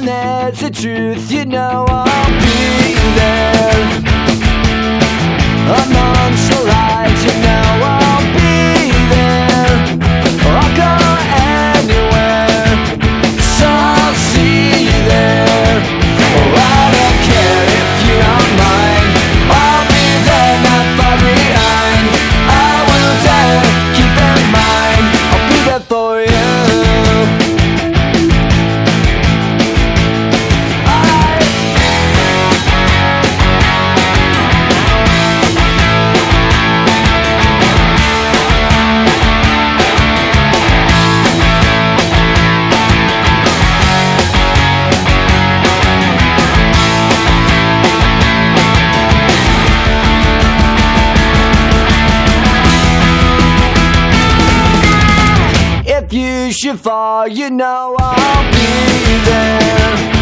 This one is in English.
when there's the truth, you know I'll be there. I'm. If you should fall, you know I'll be there.